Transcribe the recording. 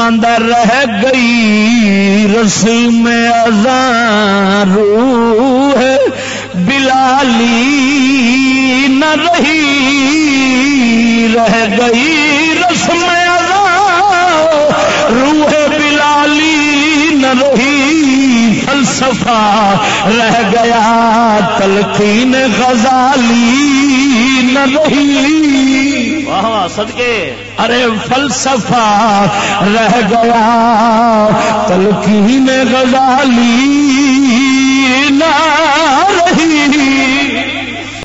اندر رہ گئی رسم ازان روح بلالی نہ رہی، رہ گئی رسم ازان روح بلالی نہ رہی، فلسفہ رہ گیا۔ تلقین غزالی نہ رہی۔ واہ صدقے۔ ارے فلسفہ رہ گیا تلقین غزالی۔